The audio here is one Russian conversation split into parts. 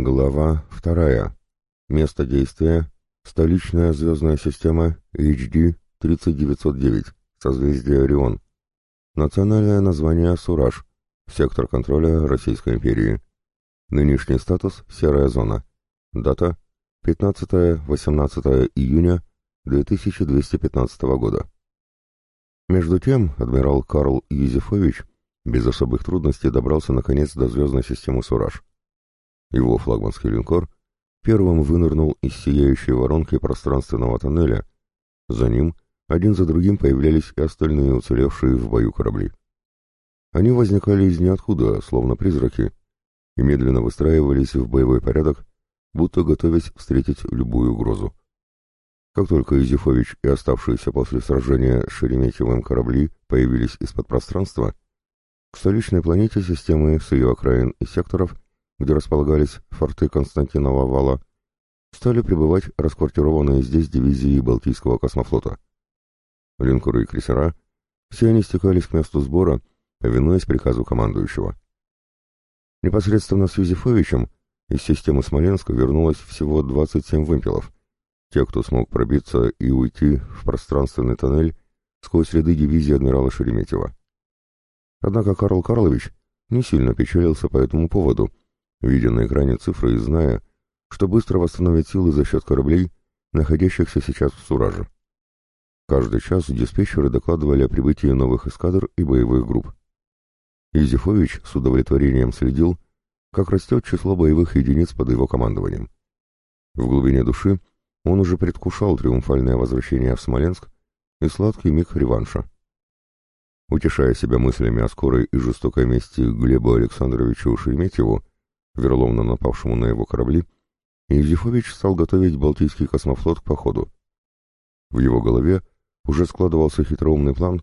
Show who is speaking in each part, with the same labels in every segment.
Speaker 1: Глава вторая. Место действия. Столичная звездная система HD 3909. Созвездие Орион. Национальное название Сураж. Сектор контроля Российской империи. Нынешний статус «Серая зона». Дата 15-18 июня 2215 года. Между тем, адмирал Карл Юзефович без особых трудностей добрался наконец до звездной системы Сураж. Его флагманский линкор первым вынырнул из сияющей воронки пространственного тоннеля. За ним один за другим появлялись и остальные уцелевшие в бою корабли. Они возникали из ниоткуда, словно призраки, и медленно выстраивались в боевой порядок, будто готовясь встретить любую угрозу. Как только Изюфович и оставшиеся после сражения с Шереметьевым корабли появились из-под пространства, к столичной планете системы с ее окраин и секторов где располагались форты Константинова вала, стали прибывать расквартированные здесь дивизии Балтийского космофлота. Линкоры и крейсера, все они стекались к месту сбора, повинуясь приказу командующего. Непосредственно с Юзефовичем из системы Смоленска вернулось всего 27 вымпелов, те, кто смог пробиться и уйти в пространственный тоннель сквозь ряды дивизии адмирала Шереметьева. Однако Карл Карлович не сильно печалился по этому поводу, видя на экране цифры и зная, что быстро восстановит силы за счет кораблей, находящихся сейчас в Сураже. Каждый час диспетчеры докладывали о прибытии новых эскадр и боевых групп. Изифович с удовлетворением следил, как растет число боевых единиц под его командованием. В глубине души он уже предвкушал триумфальное возвращение в Смоленск и сладкий миг реванша. Утешая себя мыслями о скорой и жестокой мести Глебу Александровичу Шереметьеву, вероломно напавшему на его корабли, Юзефович стал готовить Балтийский космофлот к походу. В его голове уже складывался хитроумный план,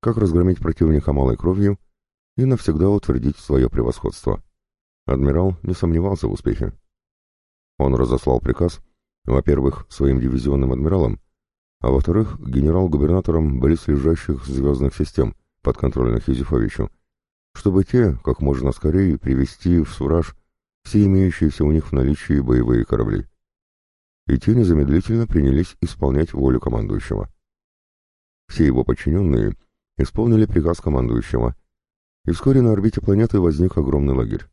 Speaker 1: как разгромить противника малой кровью и навсегда утвердить свое превосходство. Адмирал не сомневался в успехе. Он разослал приказ, во-первых, своим дивизионным адмиралам, а во-вторых, генерал-губернаторам близлежащих звездных систем, подконтрольных Юзефовичу, чтобы те, как можно скорее, привести в Сураж все имеющиеся у них в наличии боевые корабли. И те незамедлительно принялись исполнять волю командующего. Все его подчиненные исполнили приказ командующего, и вскоре на орбите планеты возник огромный лагерь.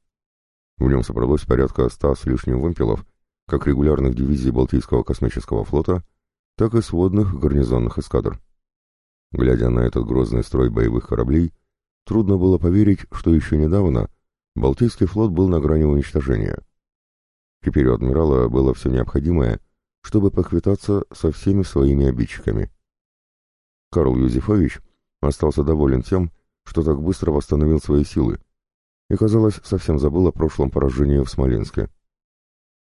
Speaker 1: В нем собралось порядка ста с лишним вымпелов, как регулярных дивизий Балтийского космического флота, так и сводных гарнизонных эскадр. Глядя на этот грозный строй боевых кораблей, трудно было поверить, что еще недавно Балтийский флот был на грани уничтожения. Теперь у адмирала было все необходимое, чтобы поквитаться со всеми своими обидчиками. Карл Юзефович остался доволен тем, что так быстро восстановил свои силы, и, казалось, совсем забыл о прошлом поражении в Смоленске.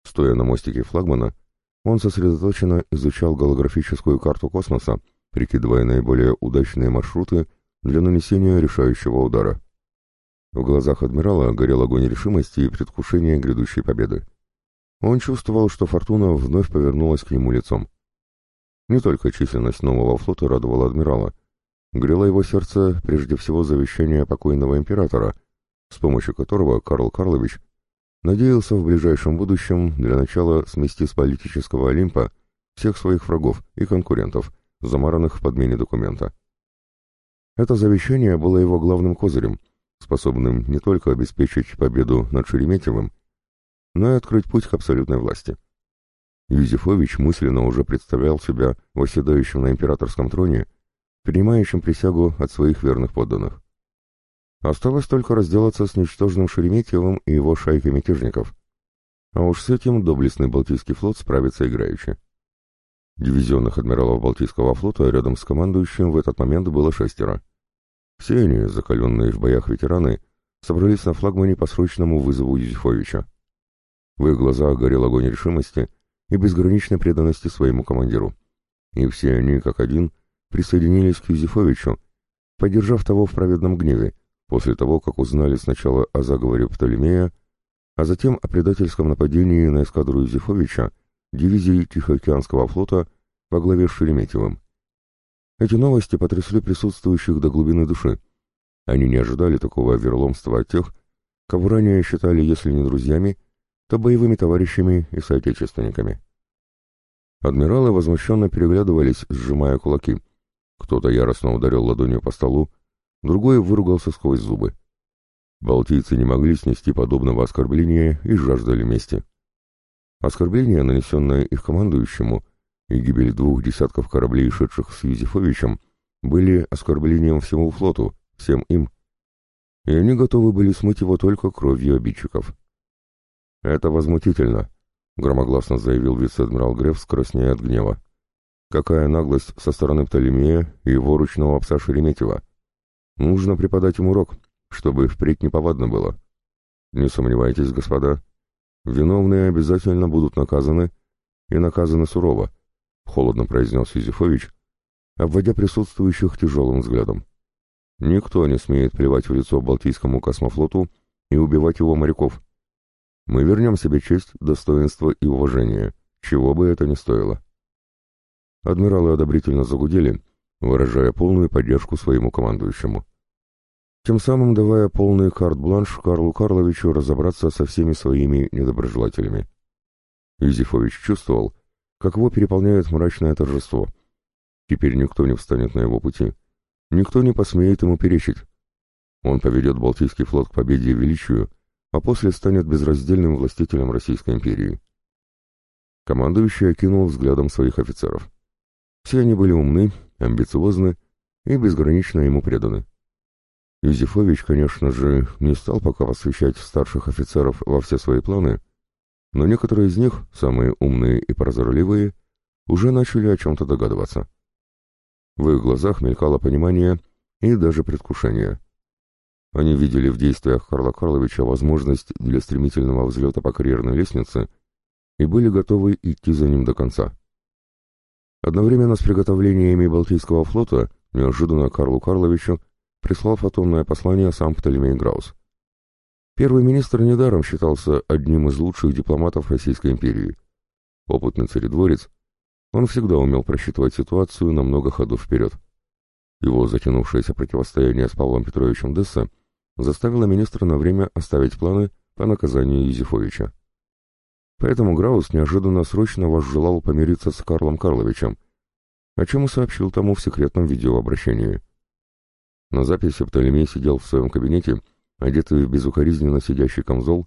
Speaker 1: Стоя на мостике флагмана, он сосредоточенно изучал голографическую карту космоса, прикидывая наиболее удачные маршруты для нанесения решающего удара. В глазах адмирала горел огонь решимости и предвкушения грядущей победы. Он чувствовал, что фортуна вновь повернулась к нему лицом. Не только численность нового флота радовала адмирала. Грело его сердце прежде всего завещание покойного императора, с помощью которого Карл Карлович надеялся в ближайшем будущем для начала смести с политического Олимпа всех своих врагов и конкурентов, замаранных в подмене документа. Это завещание было его главным козырем, способным не только обеспечить победу над Шереметьевым, но и открыть путь к абсолютной власти. Юзефович мысленно уже представлял себя восседающим на императорском троне, принимающим присягу от своих верных подданных. Осталось только разделаться с ничтожным Шереметьевым и его шайкой мятежников. А уж с этим доблестный Балтийский флот справится играючи. Дивизионных адмиралов Балтийского флота рядом с командующим в этот момент было шестеро. Все они, закаленные в боях ветераны, собрались на флагмане по срочному вызову Юзефовича. В их глазах горел огонь решимости и безграничной преданности своему командиру. И все они, как один, присоединились к Юзефовичу, поддержав того в праведном гневе, после того, как узнали сначала о заговоре Птолемея, а затем о предательском нападении на эскадру Юзефовича дивизии Тихоокеанского флота во главе с Шереметьевым. Эти новости потрясли присутствующих до глубины души. Они не ожидали такого верломства от тех, кого ранее считали, если не друзьями, то боевыми товарищами и соотечественниками. Адмиралы возмущенно переглядывались, сжимая кулаки. Кто-то яростно ударил ладонью по столу, другой выругался сквозь зубы. Балтийцы не могли снести подобного оскорбления и жаждали мести. Оскорбление, нанесенное их командующему, и гибель двух десятков кораблей, шедших с Юзефовичем, были оскорблением всему флоту, всем им. И они готовы были смыть его только кровью обидчиков. «Это возмутительно», — громогласно заявил вице-адмирал Греф, краснея от гнева. «Какая наглость со стороны Птолемея и его ручного пса Шереметьева! Нужно преподать ему урок, чтобы впредь неповадно было. Не сомневайтесь, господа, виновные обязательно будут наказаны, и наказаны сурово», — холодно произнес Юзефович, обводя присутствующих тяжелым взглядом. «Никто не смеет плевать в лицо Балтийскому космофлоту и убивать его моряков. Мы вернем себе честь, достоинство и уважение, чего бы это ни стоило». Адмиралы одобрительно загудели, выражая полную поддержку своему командующему. Тем самым давая полный карт-бланш Карлу Карловичу разобраться со всеми своими недоброжелателями. Юзефович чувствовал, как его переполняет мрачное торжество. Теперь никто не встанет на его пути, никто не посмеет ему перечить. Он поведет Балтийский флот к победе и величию, а после станет безраздельным властителем Российской империи. Командующий окинул взглядом своих офицеров. Все они были умны, амбициозны и безгранично ему преданы. Юзефович, конечно же, не стал пока посвящать старших офицеров во все свои планы, но некоторые из них, самые умные и прозорливые, уже начали о чем-то догадываться. В их глазах мелькало понимание и даже предвкушение. Они видели в действиях Карла Карловича возможность для стремительного взлета по карьерной лестнице и были готовы идти за ним до конца. Одновременно с приготовлениями Балтийского флота неожиданно Карлу Карловичу прислал фотонное послание сам Птолемей Граус. Первый министр недаром считался одним из лучших дипломатов Российской империи. Опытный царедворец, он всегда умел просчитывать ситуацию на много ходов вперед. Его затянувшееся противостояние с Павлом Петровичем Десса заставило министра на время оставить планы по наказанию Юзефовича. Поэтому Граус неожиданно срочно возжелал помириться с Карлом Карловичем, о чем и сообщил тому в секретном видеообращении. На записи Птолемей сидел в своем кабинете одетый в безукоризненно сидящий камзол,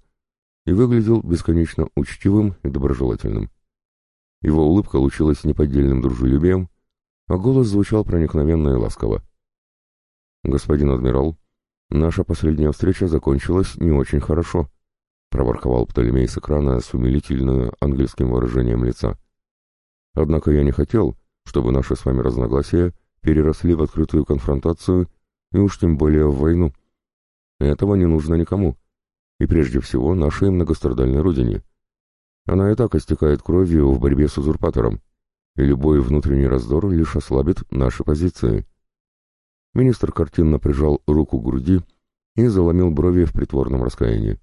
Speaker 1: и выглядел бесконечно учтивым и доброжелательным. Его улыбка лучилась неподдельным дружелюбием, а голос звучал проникновенно и ласково. «Господин адмирал, наша последняя встреча закончилась не очень хорошо», проворковал Птолемей с экрана с умилительным английским выражением лица. «Однако я не хотел, чтобы наши с вами разногласия переросли в открытую конфронтацию и уж тем более в войну. Этого не нужно никому. И прежде всего нашей многострадальной родине. Она и так истекает кровью в борьбе с узурпатором, и любой внутренний раздор лишь ослабит наши позиции. Министр картинно прижал руку к груди и заломил брови в притворном раскаянии.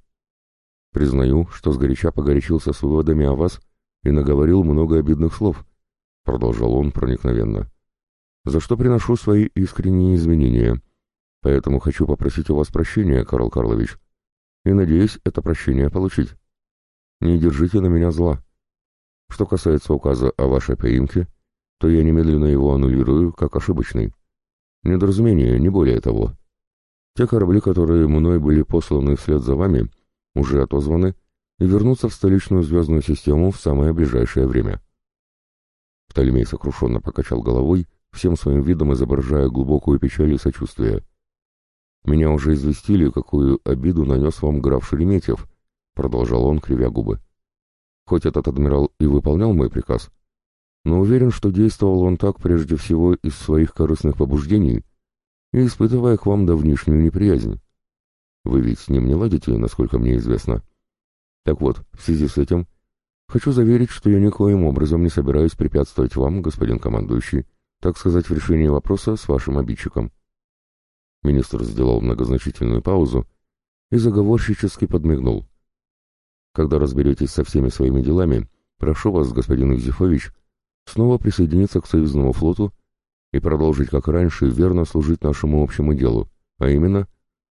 Speaker 1: «Признаю, что сгоряча погорячился с выводами о вас и наговорил много обидных слов», — продолжал он проникновенно. «За что приношу свои искренние извинения» Поэтому хочу попросить у вас прощения, Карл Карлович, и надеюсь это прощение получить. Не держите на меня зла. Что касается указа о вашей поимке, то я немедленно его аннулирую как ошибочный. Недоразумение, не более того. Те корабли, которые мной были посланы вслед за вами, уже отозваны и вернутся в столичную звездную систему в самое ближайшее время. Птолемей сокрушенно покачал головой, всем своим видом изображая глубокую печаль и сочувствие. «Меня уже известили, какую обиду нанес вам граф Шереметьев», — продолжал он, кривя губы. «Хоть этот адмирал и выполнял мой приказ, но уверен, что действовал он так прежде всего из своих корыстных побуждений и испытывая к вам давнишнюю неприязнь. Вы ведь с ним не ладите, насколько мне известно. Так вот, в связи с этим, хочу заверить, что я никоим образом не собираюсь препятствовать вам, господин командующий, так сказать, в решении вопроса с вашим обидчиком. Министр сделал многозначительную паузу и заговорщически подмигнул. «Когда разберетесь со всеми своими делами, прошу вас, господин Юзефович, снова присоединиться к союзному флоту и продолжить, как раньше, верно служить нашему общему делу, а именно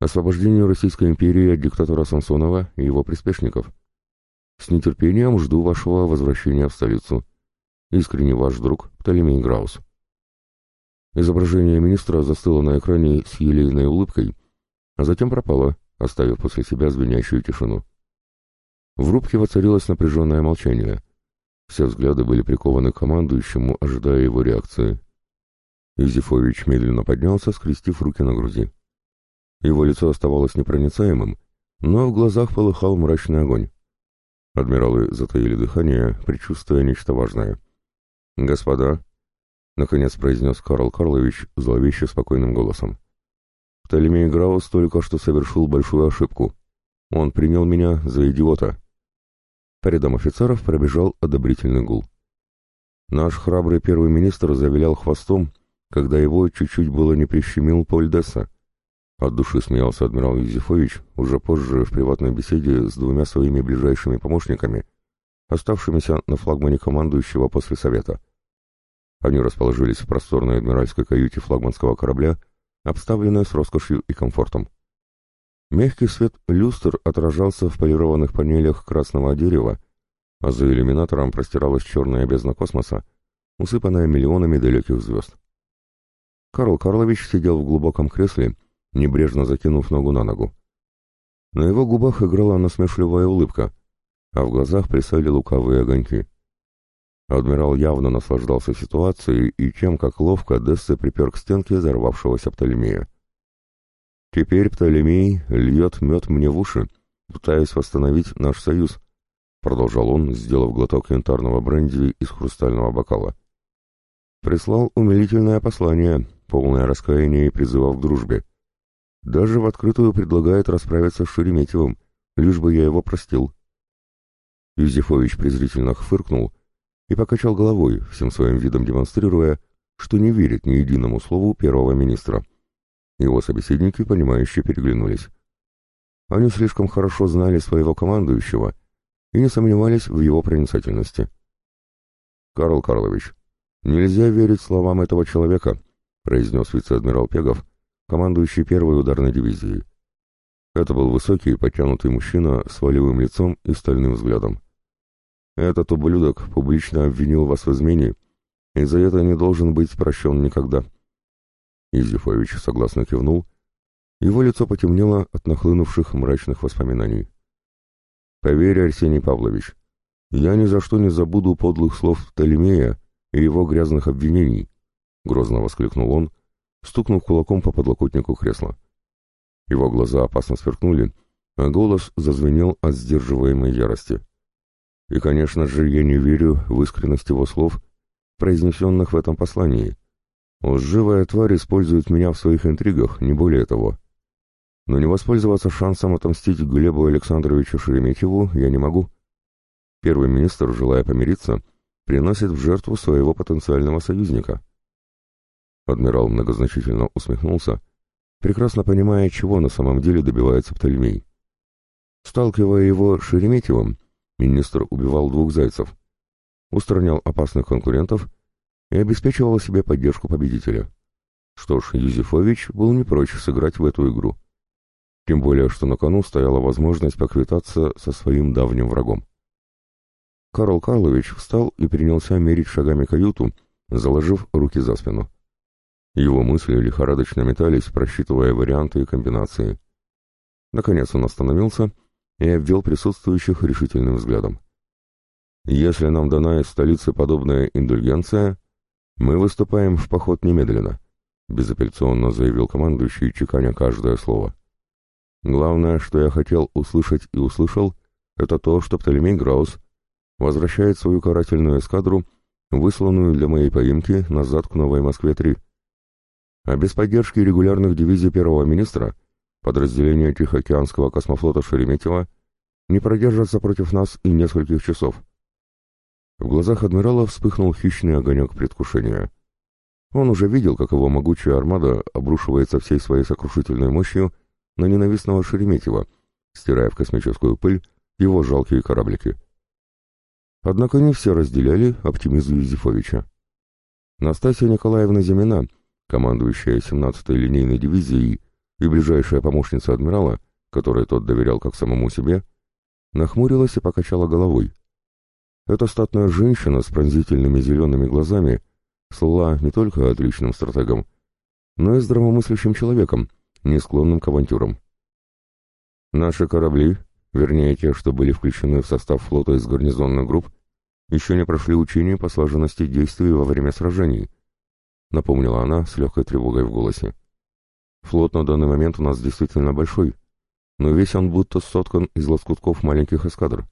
Speaker 1: освобождению Российской империи от диктатора Самсонова и его приспешников. с нетерпением жду вашего возвращения в столицу. Искренне ваш друг Птолемей Граус. Изображение министра застыло на экране с елейной улыбкой, а затем пропало, оставив после себя звенящую тишину. В рубке воцарилось напряженное молчание. Все взгляды были прикованы к командующему, ожидая его реакции. Юзефович медленно поднялся, скрестив руки на груди. Его лицо оставалось непроницаемым, но в глазах полыхал мрачный огонь. Адмиралы затаили дыхание, предчувствуя нечто важное. «Господа», — наконец произнес Карл Карлович зловеще спокойным голосом, — «Птолемей Граус только что совершил большую ошибку. Он принял меня за идиота». По рядам офицеров пробежал одобрительный гул. Наш храбрый первый министр завилял хвостом, когда его чуть-чуть было не прищемил Поль Десса. От души смеялся адмирал Юзефович уже позже в приватной беседе с двумя своими ближайшими помощниками, оставшимися на флагмане командующего после совета. Они расположились в просторной адмиральской каюте флагманского корабля, обставленной с роскошью и комфортом. Мягкий свет люстр отражался в полированных панелях красного дерева, а за иллюминатором простиралась черная бездна космоса, усыпанная миллионами далеких звезд. Карл Карлович сидел в глубоком кресле, небрежно закинув ногу на ногу. На его губах играла насмешливая улыбка, а в глазах плясали лукавые огоньки. Адмирал явно наслаждался ситуацией и тем, как ловко Дессе припер к стенке взорвавшегося Птолемея. «Теперь Птолемей льет мед мне в уши, пытаясь восстановить наш союз», — продолжал он, сделав глоток янтарного бренди из хрустального бокала. «Прислал умилительное послание, полное раскаяния и призывов к дружбе. Даже в открытую предлагает расправиться с Шереметьевым, лишь бы я его простил». Юзефович презрительно фыркнул и покачал головой, всем своим видом демонстрируя, что не верит ни единому слову первого министра. Его собеседники, понимающе переглянулись. Они слишком хорошо знали своего командующего и не сомневались в его проницательности. «Карл Карлович, нельзя верить словам этого человека», произнес вице-адмирал Пегов, командующий первой ударной дивизией. Это был высокий, подтянутый мужчина с волевым лицом и стальным взглядом. Этот ублюдок публично обвинил вас в измене, и за это не должен быть прощен никогда. Изюфович согласно кивнул. Его лицо потемнело от нахлынувших мрачных воспоминаний. «Поверь, Арсений Павлович, я ни за что не забуду подлых слов Толемея и его грязных обвинений», — грозно воскликнул он, стукнув кулаком по подлокотнику кресла. Его глаза опасно сверкнули, а голос зазвенел от сдерживаемой ярости. И, конечно же, я не верю в искренность его слов, произнесенных в этом послании. Лживая тварь использует меня в своих интригах, не более того. Но не воспользоваться шансом отомстить Глебу Александровичу Шереметьеву я не могу. Первый министр, желая помириться, приносит в жертву своего потенциального союзника. Адмирал многозначительно усмехнулся, прекрасно понимая, чего на самом деле добивается Птолемей. Сталкивая его с Шереметьевым, Министр убивал двух зайцев, устранял опасных конкурентов и обеспечивал себе поддержку победителя. Что ж, Юзефович был не прочь сыграть в эту игру. Тем более, что на кону стояла возможность поквитаться со своим давним врагом. Карл Карлович встал и принялся мерить шагами каюту, заложив руки за спину. Его мысли лихорадочно метались, просчитывая варианты и комбинации. Наконец он остановился и обвел присутствующих решительным взглядом. «Если нам дана из столицы подобная индульгенция, мы выступаем в поход немедленно», безапелляционно заявил командующий, чеканя каждое слово. «Главное, что я хотел услышать и услышал, это то, что Птолемей Граус возвращает свою карательную эскадру, высланную для моей поимки назад к Новой Москве-3. А без поддержки регулярных дивизий первого министра — Подразделения Тихоокеанского космофлота Шереметьева не продержатся против нас и нескольких часов. В глазах адмирала вспыхнул хищный огонек предвкушения. Он уже видел, как его могучая армада обрушивается всей своей сокрушительной мощью на ненавистного Шереметьева, стирая в космическую пыль его жалкие кораблики. Однако не все разделяли оптимизм Юзефовича. Настасья Николаевна Зимина, командующая 17-й линейной дивизией, и ближайшая помощница адмирала, которой тот доверял как самому себе, нахмурилась и покачала головой. Эта статная женщина с пронзительными зелеными глазами слыла не только отличным стратегом, но и здравомыслящим человеком, не склонным к авантюрам. Наши корабли, вернее те, что были включены в состав флота из гарнизонных групп, еще не прошли учения по слаженности действий во время сражений, напомнила она с легкой тревогой в голосе. Флот на данный момент у нас действительно большой, но весь он будто соткан из лоскутков маленьких эскадр.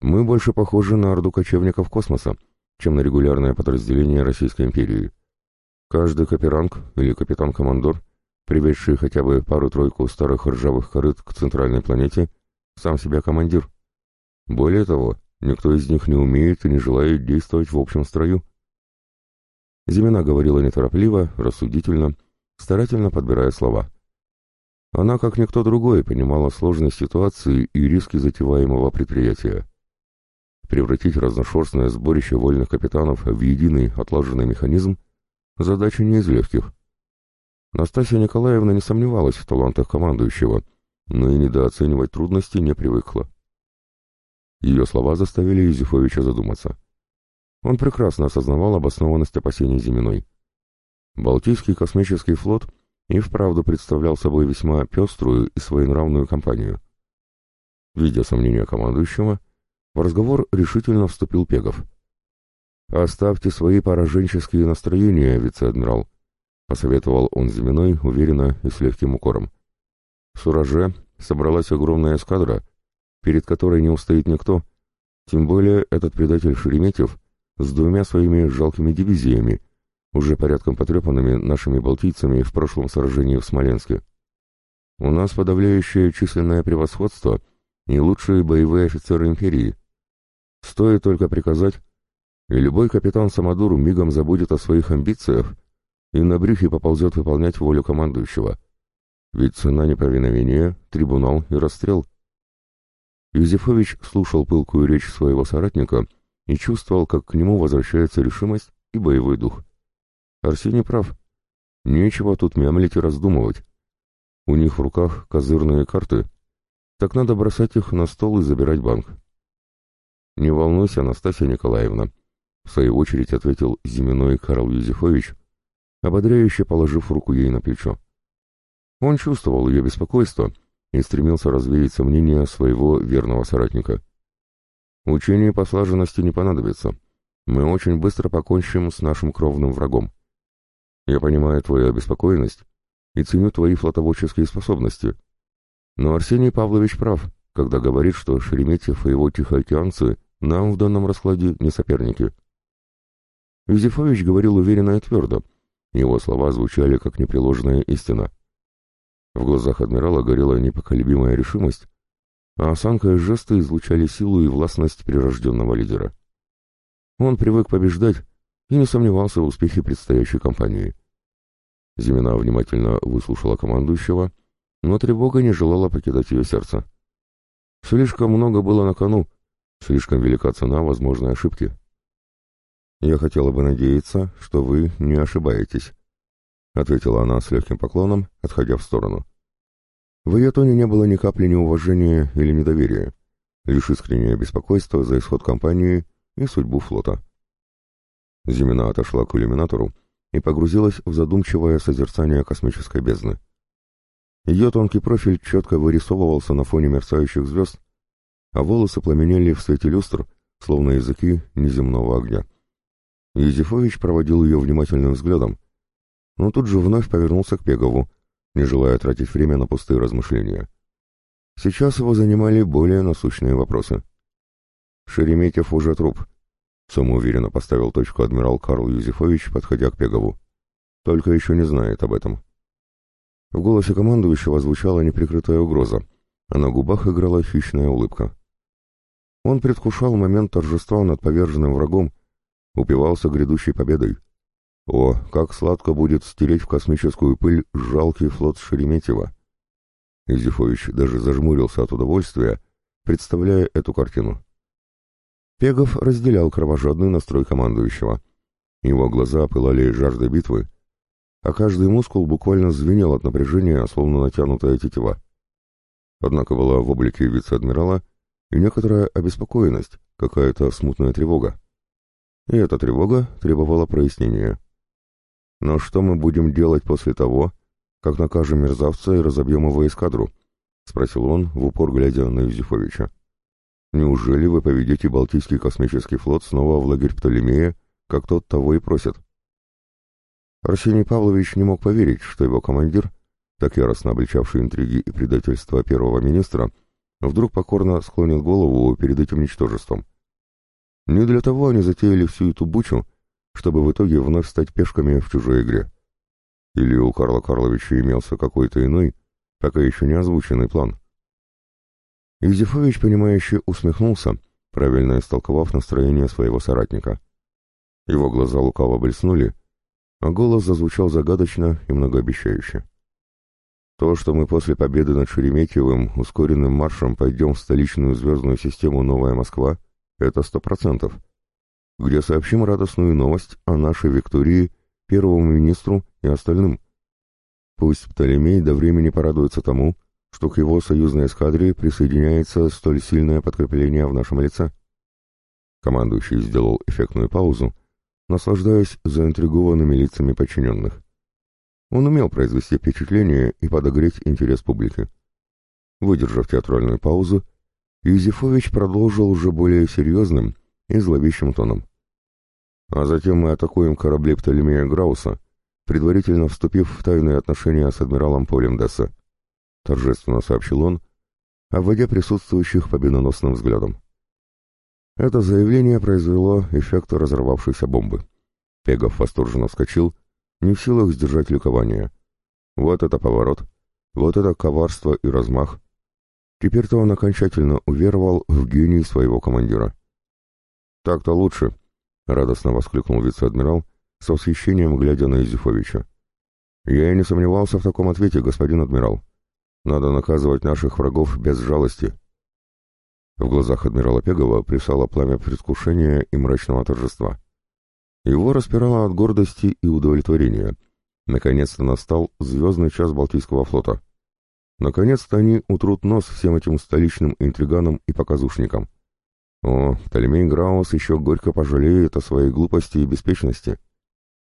Speaker 1: Мы больше похожи на орду кочевников космоса, чем на регулярное подразделение Российской империи. Каждый каперанг или капитан-командор, приведший хотя бы пару-тройку старых ржавых корыт к центральной планете, сам себя командир. Более того, никто из них не умеет и не желает действовать в общем строю. Зимина говорила неторопливо, рассудительно, старательно подбирая слова. Она, как никто другой, понимала сложность ситуации и риски затеваемого предприятия. Превратить разношерстное сборище вольных капитанов в единый отлаженный механизм – задача не из легких. Настасья Николаевна не сомневалась в талантах командующего, но и недооценивать трудности не привыкла. Ее слова заставили Юзефовича задуматься. Он прекрасно осознавал обоснованность опасений Зиминой. Балтийский космический флот и вправду представлял собой весьма пеструю и своенравную компанию. Видя сомнения командующего, в разговор решительно вступил Пегов. «Оставьте свои пораженческие настроения, вице-адмирал», — посоветовал он Зиминой уверенно и с легким укором. В Сураже собралась огромная эскадра, перед которой не устоит никто, тем более этот предатель Шереметьев с двумя своими жалкими дивизиями, уже порядком потрепанными нашими балтийцами в прошлом сражении в Смоленске. У нас подавляющее численное превосходство и лучшие боевые офицеры империи. Стоит только приказать, и любой капитан Самодур мигом забудет о своих амбициях и на брюхе поползет выполнять волю командующего. Ведь цена неповиновения — трибунал и расстрел. Юзефович слушал пылкую речь своего соратника и чувствовал, как к нему возвращается решимость и боевой дух. Арсений прав. Нечего тут мямлить и раздумывать. У них в руках козырные карты, так надо бросать их на стол и забирать банк. «Не волнуйся, Анастасия Николаевна», — в свою очередь ответил Зиминой Карл Юзефович, ободряюще положив руку ей на плечо. Он чувствовал ее беспокойство и стремился развеять сомнения своего верного соратника. «Учение по слаженности не понадобится. Мы очень быстро покончим с нашим кровным врагом. Я понимаю твою обеспокоенность и ценю твои флотоводческие способности. Но Арсений Павлович прав, когда говорит, что Шереметьев и его тихоокеанцы нам в данном раскладе не соперники. Юзефович говорил уверенно и твердо. Его слова звучали как непреложная истина. В глазах адмирала горела непоколебимая решимость, а осанка и жесты излучали силу и властность прирожденного лидера. Он привык побеждать и не сомневался в успехе предстоящей кампании. Зимина внимательно выслушала командующего, но тревога не желала покидать ее сердце. Слишком много было на кону, слишком велика цена возможной ошибки. «Я хотела бы надеяться, что вы не ошибаетесь», — ответила она с легким поклоном, отходя в сторону. В ее тоне не было ни капли неуважения или недоверия, лишь искреннее беспокойство за исход кампании и судьбу флота. Зимина отошла к иллюминатору и погрузилась в задумчивое созерцание космической бездны. Ее тонкий профиль четко вырисовывался на фоне мерцающих звезд, а волосы пламенели в свете люстр, словно языки неземного огня. Юзефович проводил ее внимательным взглядом, но тут же вновь повернулся к Пегову, не желая тратить время на пустые размышления. Сейчас его занимали более насущные вопросы. «Шереметьев уже труп», Самоуверенно поставил точку адмирал Карл Юзефович, подходя к Пегову. Только еще не знает об этом. В голосе командующего звучала неприкрытая угроза, а на губах играла хищная улыбка. Он предвкушал момент торжества над поверженным врагом, упивался грядущей победой. О, как сладко будет стереть в космическую пыль жалкий флот Шереметьева! Юзефович даже зажмурился от удовольствия, представляя эту картину. Пегов разделял кровожадный настрой командующего. Его глаза пылали жаждой битвы, а каждый мускул буквально звенел от напряжения, словно натянутая тетива. Однако была в облике вице-адмирала и некоторая обеспокоенность, какая-то смутная тревога. И эта тревога требовала прояснения. Но что мы будем делать после того, как накажем мерзавца и разобьем его эскадру? — спросил он, в упор глядя на Юзефовича. «Неужели вы поведете Балтийский космический флот снова в лагерь Птолемея, как тот того и просит?» Арсений Павлович не мог поверить, что его командир, так яростно обличавший интриги и предательство первого министра, вдруг покорно склонит голову перед этим ничтожеством. Не для того они затеяли всю эту бучу, чтобы в итоге вновь стать пешками в чужой игре. Или у Карла Карловича имелся какой-то иной, пока еще не озвученный план. Юзефович, понимающе усмехнулся, правильно истолковав настроение своего соратника. Его глаза лукаво блеснули, а голос зазвучал загадочно и многообещающе. То, что мы после победы над Шереметьевым ускоренным маршем пойдем в столичную звездную систему «Новая Москва», это сто процентов, где сообщим радостную новость о нашей Виктории первому министру и остальным. Пусть Птолемей до времени порадуется тому, что к его союзной эскадре присоединяется столь сильное подкрепление в нашем лице. Командующий сделал эффектную паузу, наслаждаясь заинтригованными лицами подчиненных. Он умел произвести впечатление и подогреть интерес публики. Выдержав театральную паузу, Юзефович продолжил уже более серьезным и зловещим тоном. А затем мы атакуем корабли Птолемея Грауса, предварительно вступив в тайные отношения с адмиралом Полем Десса, торжественно сообщил он, обводя присутствующих победоносным взглядом. Это заявление произвело эффект разорвавшейся бомбы. Пегов восторженно вскочил, не в силах сдержать ликование. Вот это поворот, вот это коварство и размах. Теперь-то он окончательно уверовал в гений своего командира. «Так-то лучше», — радостно воскликнул вице-адмирал, с восхищением глядя на Изюфовича. «Я и не сомневался в таком ответе, господин адмирал. Надо наказывать наших врагов без жалости». В глазах адмирала Пегова плясало пламя предвкушения и мрачного торжества. Его распирало от гордости и удовлетворения. Наконец-то настал звездный час Балтийского флота. Наконец-то они утрут нос всем этим столичным интриганам и показушникам. О, Птолемей Граус еще горько пожалеет о своей глупости и беспечности.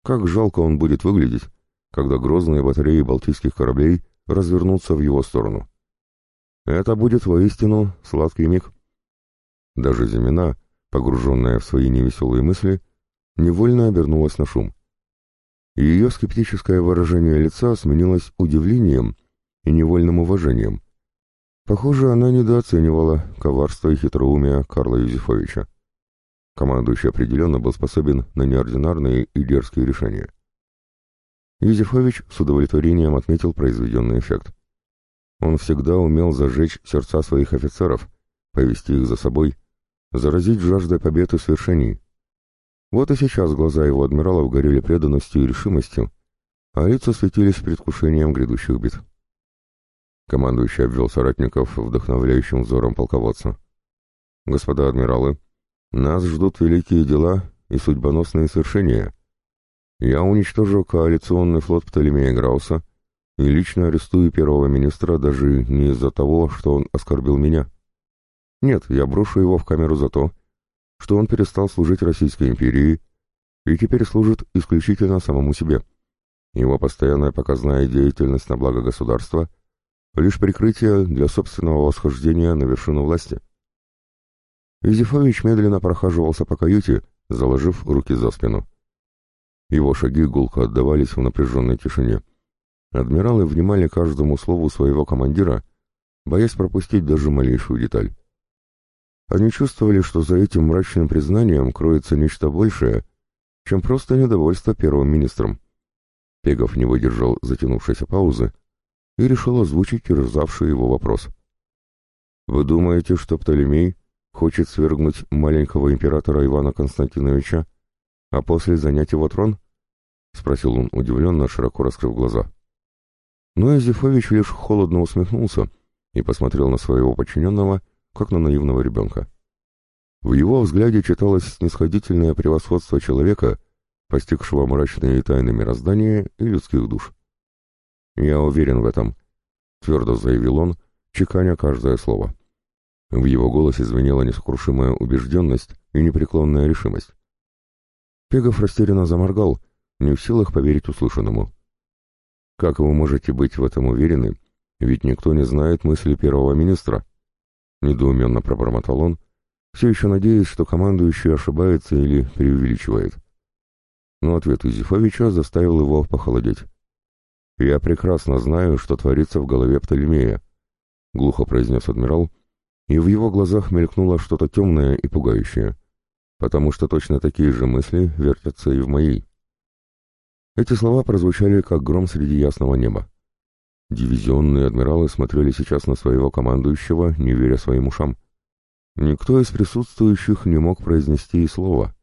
Speaker 1: Как жалко он будет выглядеть, когда грозные батареи балтийских кораблей развернутся в его сторону. Это будет воистину сладкий миг. Даже Зимина, погруженная в свои невеселые мысли, невольно обернулась на шум. Ее скептическое выражение лица сменилось удивлением и невольным уважением. Похоже, она недооценивала коварство и хитроумие Карла Юзефовича. Командующий определенно был способен на неординарные и дерзкие решения. Юзефович с удовлетворением отметил произведенный эффект. Он всегда умел зажечь сердца своих офицеров, повести их за собой, заразить жаждой побед и свершений. Вот и сейчас глаза его адмиралов горели преданностью и решимостью, а лица светились предвкушением грядущих бит. Командующий обвел соратников вдохновляющим взором полководца. «Господа адмиралы, нас ждут великие дела и судьбоносные свершения. Я уничтожу коалиционный флот Птолемея Грауса и лично арестую первого министра даже не из-за того, что он оскорбил меня. Нет, я брошу его в камеру за то, что он перестал служить Российской империи и теперь служит исключительно самому себе. Его постоянная показная деятельность на благо государства — лишь прикрытие для собственного восхождения на вершину власти. Юзефович медленно прохаживался по каюте, заложив руки за спину. Его шаги гулко отдавались в напряженной тишине. Адмиралы внимали каждому слову своего командира, боясь пропустить даже малейшую деталь. Они чувствовали, что за этим мрачным признанием кроется нечто большее, чем просто недовольство первым министром. Пегов не выдержал затянувшейся паузы и решил озвучить терзавший его вопрос. «Вы думаете, что Птолемей Хочет свергнуть маленького императора Ивана Константиновича, а после занять его трон? — спросил он удивленно, широко раскрыв глаза. Но Изефович лишь холодно усмехнулся и посмотрел на своего подчиненного, как на наивного ребенка. В его взгляде читалось снисходительное превосходство человека, постигшего мрачные тайны мироздания и людских душ. «Я уверен в этом», — твердо заявил он, чеканя каждое слово. В его голосе звенела несокрушимая убежденность и непреклонная решимость. Пегов растерянно заморгал, не в силах поверить услышанному. «Как вы можете быть в этом уверены, ведь никто не знает мысли первого министра?» Недоуменно пробормотал он, все еще надеясь, что командующий ошибается или преувеличивает. Но ответ Изифовича заставил его похолодеть. «Я прекрасно знаю, что творится в голове Птолемея», — глухо произнес адмирал, и в его глазах мелькнуло что-то темное и пугающее, потому что точно такие же мысли вертятся и в моей. Эти слова прозвучали, как гром среди ясного неба. Дивизионные адмиралы смотрели сейчас на своего командующего, не веря своим ушам. Никто из присутствующих не мог произнести и слова.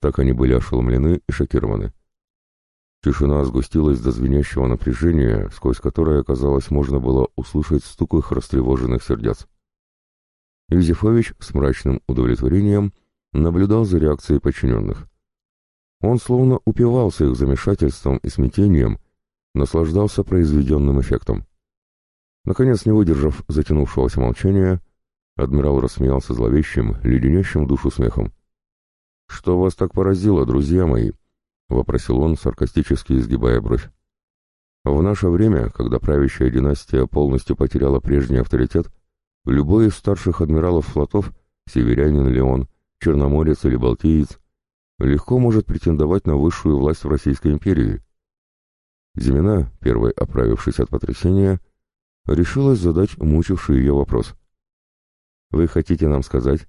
Speaker 1: Так они были ошеломлены и шокированы. Тишина сгустилась до звенящего напряжения, сквозь которое, казалось, можно было услышать стук их растревоженных сердец. Юзефович с мрачным удовлетворением наблюдал за реакцией подчиненных. Он словно упивался их замешательством и смятением, наслаждался произведенным эффектом. Наконец, не выдержав затянувшегося молчания, адмирал рассмеялся зловещим, леденящим душу смехом. «Что вас так поразило, друзья мои?» — вопросил он, саркастически изгибая бровь. «В наше время, когда правящая династия полностью потеряла прежний авторитет, любой из старших адмиралов флотов, северянин ли он, черноморец или балтиец, легко может претендовать на высшую власть в Российской империи. Зимина, первой оправившись от потрясения, решилась задать мучивший ее вопрос. «Вы хотите нам сказать,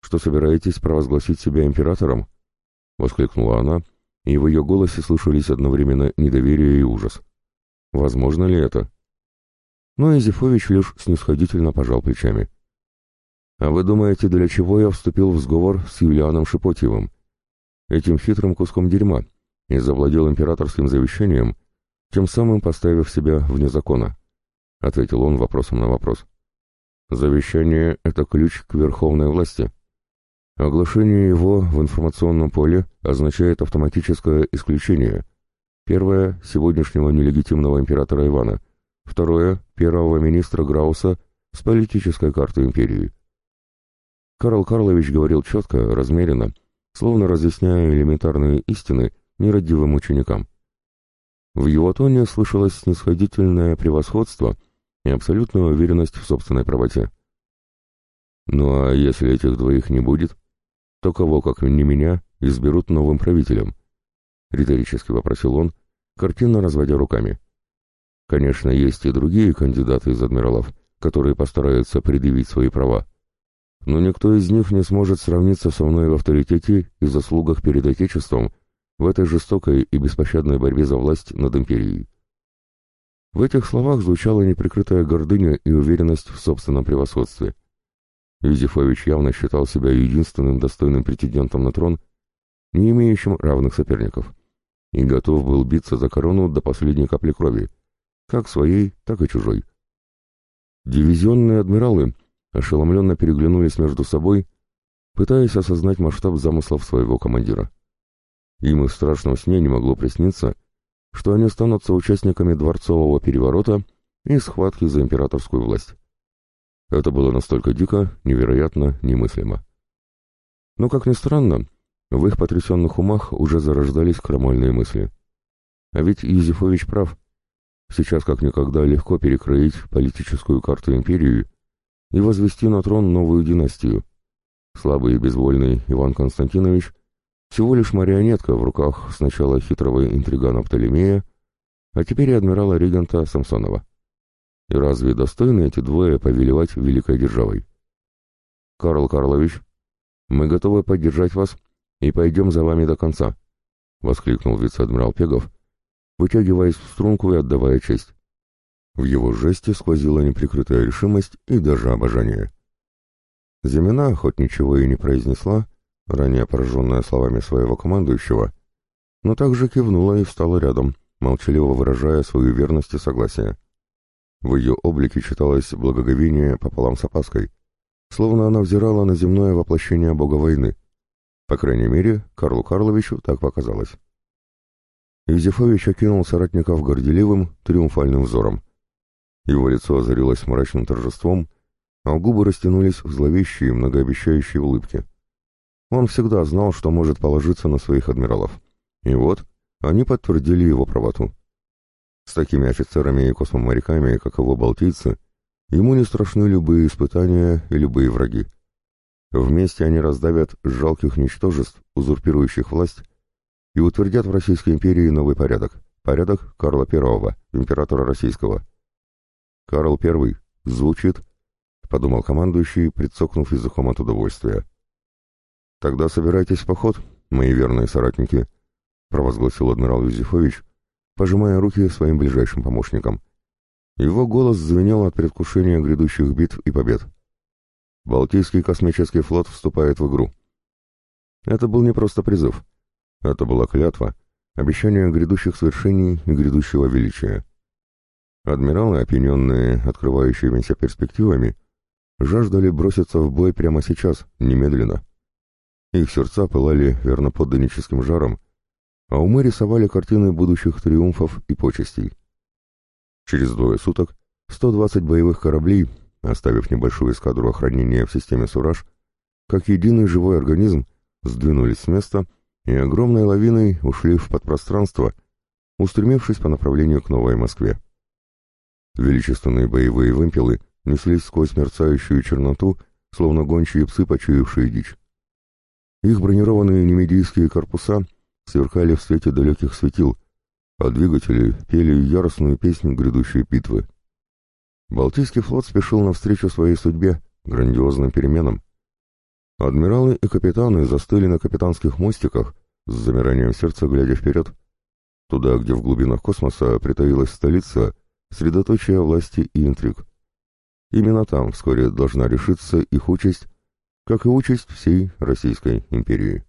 Speaker 1: что собираетесь провозгласить себя императором?» — воскликнула она, и в ее голосе слышались одновременно недоверие и ужас. «Возможно ли это?» Но Изифович лишь снисходительно пожал плечами. «А вы думаете, для чего я вступил в сговор с Юлианом Шипотьевым?» этим хитрым куском дерьма и завладел императорским завещанием, тем самым поставив себя вне закона, — ответил он вопросом на вопрос. Завещание — это ключ к верховной власти. Оглашение его в информационном поле означает автоматическое исключение. Первое — сегодняшнего нелегитимного императора Ивана. Второе — первого министра Грауса с политической карты империи. Карл Карлович говорил четко, размеренно, словно разъясняя элементарные истины нерадивым ученикам. В его тоне слышалось снисходительное превосходство и абсолютная уверенность в собственной правоте. «Ну а если этих двоих не будет, то кого, как не меня, изберут новым правителем?» — риторически вопросил он, картинно разводя руками. «Конечно, есть и другие кандидаты из адмиралов, которые постараются предъявить свои права но никто из них не сможет сравниться со мной в авторитете и заслугах перед Отечеством в этой жестокой и беспощадной борьбе за власть над империей. В этих словах звучала неприкрытая гордыня и уверенность в собственном превосходстве. Юзефович явно считал себя единственным достойным претендентом на трон, не имеющим равных соперников, и готов был биться за корону до последней капли крови, как своей, так и чужой. Дивизионные адмиралы ошеломленно переглянулись между собой, пытаясь осознать масштаб замыслов своего командира. Им и в страшном сне не могло присниться, что они станутся участниками дворцового переворота и схватки за императорскую власть. Это было настолько дико, невероятно, немыслимо. Но, как ни странно, в их потрясенных умах уже зарождались крамольные мысли. А ведь Юзефович прав. Сейчас как никогда легко перекроить политическую карту империи и возвести на трон новую династию. Слабый и безвольный Иван Константинович всего лишь марионетка в руках сначала хитрого интригана Птолемея, а теперь и адмирала-регента Самсонова. И разве достойны эти двое повелевать великой державой? Карл Карлович, мы готовы поддержать вас и пойдем за вами до конца, — воскликнул вице-адмирал Пегов, вытягиваясь в струнку и отдавая честь. В его жесте сквозила неприкрытая решимость и даже обожание. Зимина, хоть ничего и не произнесла, ранее пораженная словами своего командующего, но также кивнула и встала рядом, молчаливо выражая свою верность и согласие. В ее облике читалось благоговение пополам с опаской, словно она взирала на земное воплощение бога войны. По крайней мере, Карлу Карловичу так показалось. Юзефович окинул соратников горделивым, триумфальным взором. Его лицо озарилось мрачным торжеством, а губы растянулись в зловещие, многообещающие улыбки. Он всегда знал, что может положиться на своих адмиралов. И вот, они подтвердили его правоту. С такими офицерами и космоморяками, как его балтийцы, ему не страшны любые испытания и любые враги. Вместе они раздавят жалких ничтожеств, узурпирующих власть, и утвердят в Российской империи новый порядок. Порядок Карла I, императора российского. Карл I звучит, подумал командующий, прицокнув языком от удовольствия. Тогда собирайтесь в поход, мои верные соратники, провозгласил адмирал Юзефович, пожимая руки своим ближайшим помощникам. Его голос звенел от предвкушения грядущих битв и побед. Балтийский космический флот вступает в игру. Это был не просто призыв. Это была клятва, обещание грядущих свершений и грядущего величия. Адмиралы, опьяненные открывающимися перспективами, жаждали броситься в бой прямо сейчас, немедленно. Их сердца пылали верноподданническим жаром, а умы рисовали картины будущих триумфов и почестей. Через двое суток 120 боевых кораблей, оставив небольшую эскадру охранения в системе «Сураж», как единый живой организм, сдвинулись с места и огромной лавиной ушли в подпространство, устремившись по направлению к Новой Москве. Величественные боевые вымпелы неслись сквозь мерцающую черноту, словно гончие псы, почуявшие дичь. Их бронированные немедийские корпуса сверкали в свете далеких светил, а двигатели пели яростную песню грядущей битвы. Балтийский флот спешил навстречу своей судьбе, грандиозным переменам. Адмиралы и капитаны застыли на капитанских мостиках, с замиранием сердца глядя вперед, туда, где в глубинах космоса притаилась столица, средоточие власти и интриг. Именно там вскоре должна решиться их участь, как и участь всей Российской империи.